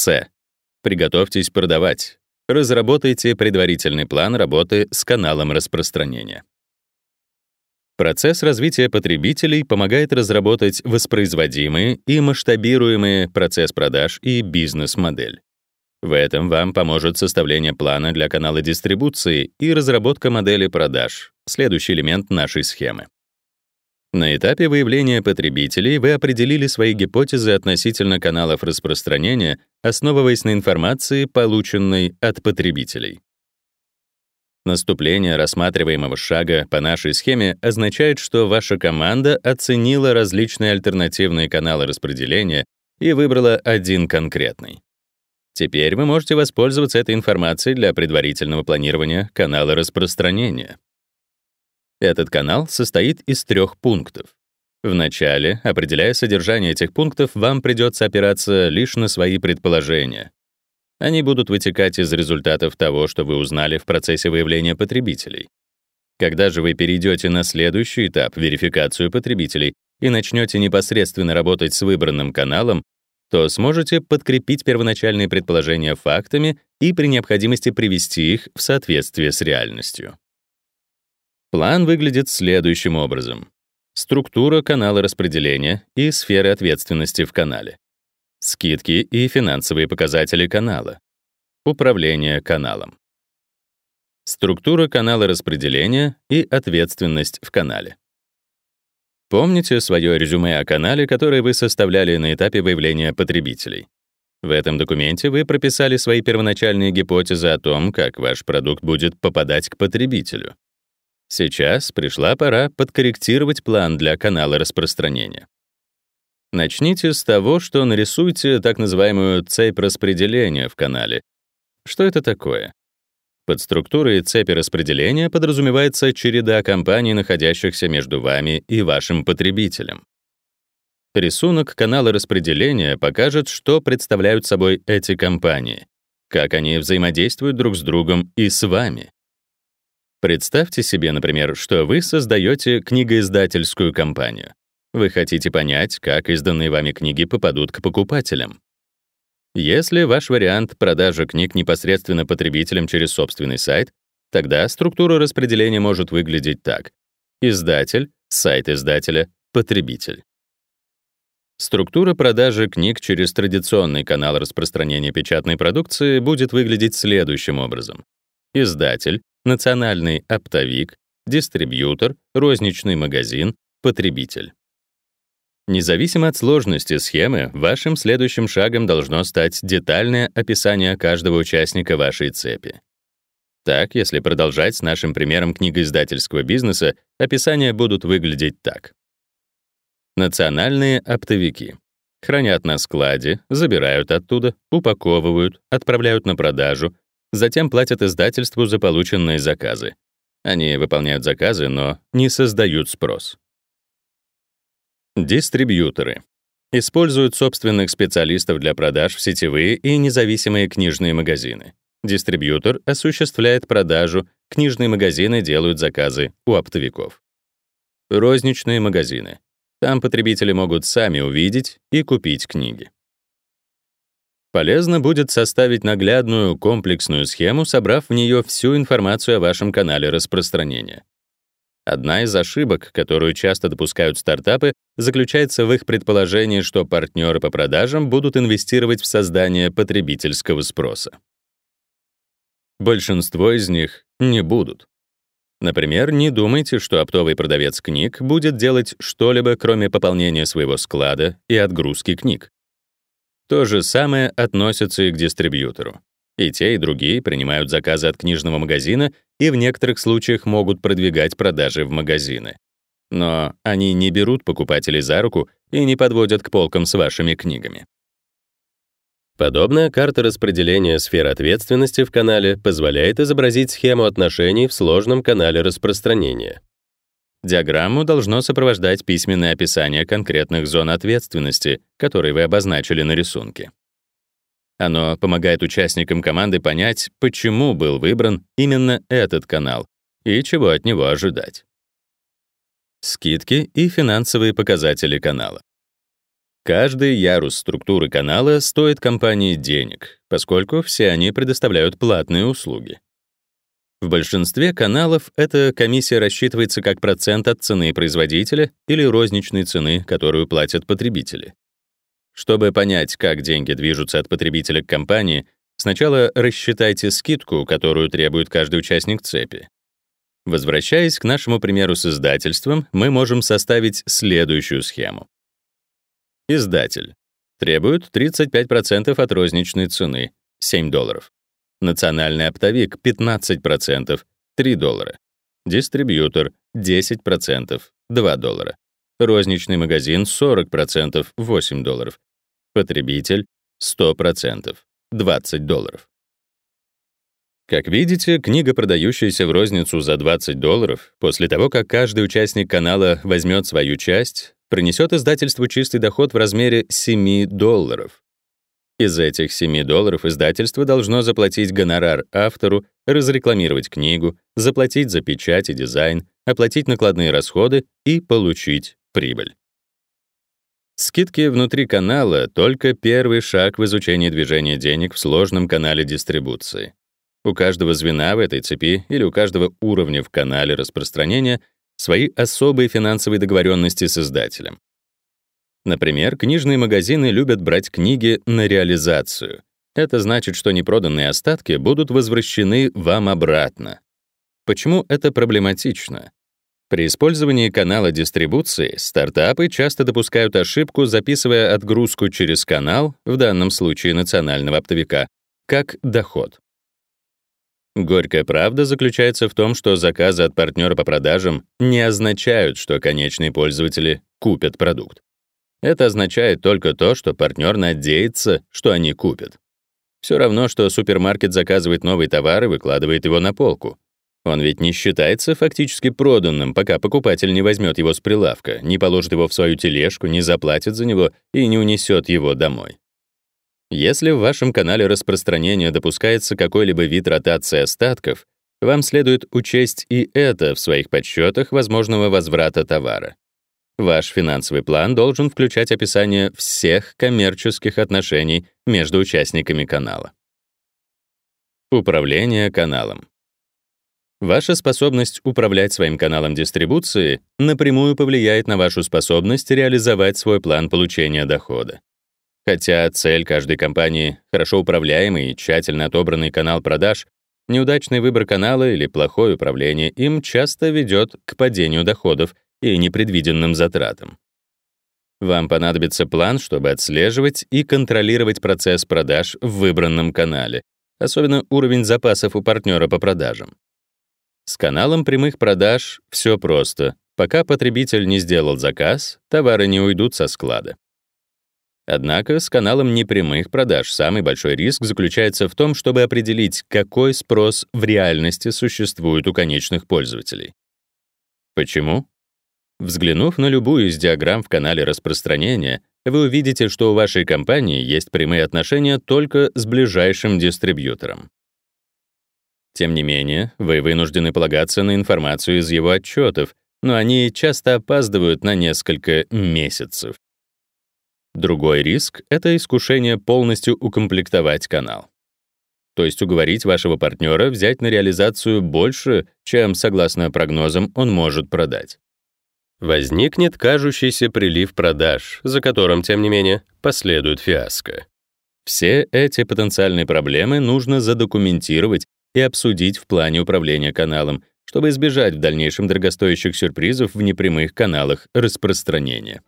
С. Приготовьтесь продавать. Разработайте предварительный план работы с каналом распространения. Процесс развития потребителей помогает разработать воспроизводимые и масштабируемые процесс продаж и бизнес-модель. В этом вам поможет составление плана для канала дистрибуции и разработка модели продаж, следующий элемент нашей схемы. На этапе выявления потребителей вы определили свои гипотезы относительно каналов распространения, основываясь на информации, полученной от потребителей. Наступление рассматриваемого шага по нашей схеме означает, что ваша команда оценила различные альтернативные каналы распределения и выбрала один конкретный. Теперь вы можете воспользоваться этой информацией для предварительного планирования канала распространения. Этот канал состоит из трех пунктов. Вначале, определяя содержание этих пунктов, вам придется опираться лишь на свои предположения. Они будут вытекать из результатов того, что вы узнали в процессе выявления потребителей. Когда же вы перейдете на следующий этап верификацию потребителей и начнете непосредственно работать с выбранным каналом, то сможете подкрепить первоначальные предположения фактами и при необходимости привести их в соответствие с реальностью. План выглядит следующим образом. Структура канала распределения и сферы ответственности в канале. Скидки и финансовые показатели канала. Управление каналом. Структура канала распределения и ответственность в канале. Помните свое резюме о канале, которое вы составляли на этапе выявления потребителей. В этом документе вы прописали свои первоначальные гипотезы о том, как ваш продукт будет попадать к потребителю. Сейчас пришла пора подкорректировать план для канала распространения. Начните с того, что нарисуйте так называемую цепь распределения в канале. Что это такое? Под структурой цепи распределения подразумевается череда компаний, находящихся между вами и вашим потребителем. Рисунок канала распределения покажет, что представляют собой эти компании, как они взаимодействуют друг с другом и с вами. Представьте себе, например, что вы создаете книгоиздательскую компанию. Вы хотите понять, как изданные вами книги попадут к покупателям. Если ваш вариант продажи книг непосредственно потребителям через собственный сайт, тогда структура распределения может выглядеть так: издатель, сайт издателя, потребитель. Структура продажи книг через традиционный канал распространения печатной продукции будет выглядеть следующим образом: издатель, национальный оптовик, дистрибьютор, розничный магазин, потребитель. Независимо от сложности схемы, вашим следующим шагом должно стать детальное описание каждого участника вашей цепи. Так, если продолжать с нашим примером книгоиздательского бизнеса, описания будут выглядеть так. Национальные оптовики хранят на складе, забирают оттуда, упаковывают, отправляют на продажу, Затем платят издательству за полученные заказы. Они выполняют заказы, но не создают спрос. Дистрибьюторы используют собственных специалистов для продаж в сетевые и независимые книжные магазины. Дистрибьютор осуществляет продажу, книжные магазины делают заказы у оптовиков. Розничные магазины. Там потребители могут сами увидеть и купить книги. Полезно будет составить наглядную комплексную схему, собрав в нее всю информацию о вашем канале распространения. Одна из ошибок, которую часто допускают стартапы, заключается в их предположении, что партнеры по продажам будут инвестировать в создание потребительского спроса. Большинство из них не будут. Например, не думайте, что оптовый продавец книг будет делать что-либо, кроме пополнения своего склада и отгрузки книг. То же самое относится и к дистрибьютору. И те, и другие принимают заказы от книжного магазина и в некоторых случаях могут продвигать продажи в магазины. Но они не берут покупателей за руку и не подводят к полкам с вашими книгами. Подобная карта распределения сфер ответственности в канале позволяет изобразить схему отношений в сложном канале распространения. Диаграмму должно сопровождать письменное описание конкретных зон ответственности, которые вы обозначили на рисунке. Оно помогает участникам команды понять, почему был выбран именно этот канал и чего от него ожидать. Скидки и финансовые показатели канала. Каждый ярус структуры канала стоит компании денег, поскольку все они предоставляют платные услуги. В большинстве каналов эта комиссия рассчитывается как процент от цены производителя или розничной цены, которую платят потребители. Чтобы понять, как деньги движутся от потребителя к компании, сначала рассчитайте скидку, которую требует каждый участник цепи. Возвращаясь к нашему примеру с издательством, мы можем составить следующую схему. Издатель. Требует 35% от розничной цены — 7 долларов. Национальный оптовик — 15%, 3 доллара. Дистрибьютор — 10%, 2 доллара. Розничный магазин — 40%, 8 долларов. Потребитель — 100%, 20 долларов. Как видите, книга, продающаяся в розницу за 20 долларов, после того, как каждый участник канала возьмет свою часть, принесет издательству чистый доход в размере 7 долларов. Из этих 7 долларов издательство должно заплатить гонорар автору, разрекламировать книгу, заплатить за печать и дизайн, оплатить накладные расходы и получить прибыль. Скидки внутри канала — только первый шаг в изучении движения денег в сложном канале дистрибуции. У каждого звена в этой цепи или у каждого уровня в канале распространения свои особые финансовые договоренности с издателем. Например, книжные магазины любят брать книги на реализацию. Это значит, что непроданные остатки будут возвращены вам обратно. Почему это проблематично? При использовании канала дистрибуции стартапы часто допускают ошибку, записывая отгрузку через канал, в данном случае национального оптовика, как доход. Горькая правда заключается в том, что заказы от партнера по продажам не означают, что конечные пользователи купят продукт. Это означает только то, что партнер надеется, что они купят. Все равно, что супермаркет заказывает новый товар и выкладывает его на полку. Он ведь не считается фактически проданным, пока покупатель не возьмет его с прилавка, не положит его в свою тележку, не заплатит за него и не унесет его домой. Если в вашем канале распространения допускается какой-либо вид ротации остатков, вам следует учесть и это в своих подсчетах возможного возврата товара. Ваш финансовый план должен включать описание всех коммерческих отношений между участниками канала. Управление каналом. Ваша способность управлять своим каналом дистрибуции напрямую повлияет на вашу способность реализовать свой план получения дохода. Хотя цель каждой компании — хорошо управляемый и тщательно отобранный канал продаж, неудачный выбор канала или плохое управление им часто ведет к падению доходов и непредвиденным затратам. Вам понадобится план, чтобы отслеживать и контролировать процесс продаж в выбранном канале, особенно уровень запасов у партнера по продажам. С каналом прямых продаж все просто. Пока потребитель не сделал заказ, товары не уйдут со склада. Однако с каналом непрямых продаж самый большой риск заключается в том, чтобы определить, какой спрос в реальности существует у конечных пользователей. Почему? Взглянув на любую из диаграмм в канале распространения, вы увидите, что у вашей компании есть прямые отношения только с ближайшим дистрибьютором. Тем не менее, вы вынуждены полагаться на информацию из его отчетов, но они часто опаздывают на несколько месяцев. Другой риск — это искушение полностью укомплектовать канал. То есть уговорить вашего партнера взять на реализацию больше, чем, согласно прогнозам, он может продать. Возникнет кажущийся прилив продаж, за которым, тем не менее, последует фиаско. Все эти потенциальные проблемы нужно задокументировать и обсудить в плане управления каналом, чтобы избежать в дальнейшем дорогостоящих сюрпризов в непрямых каналах распространения.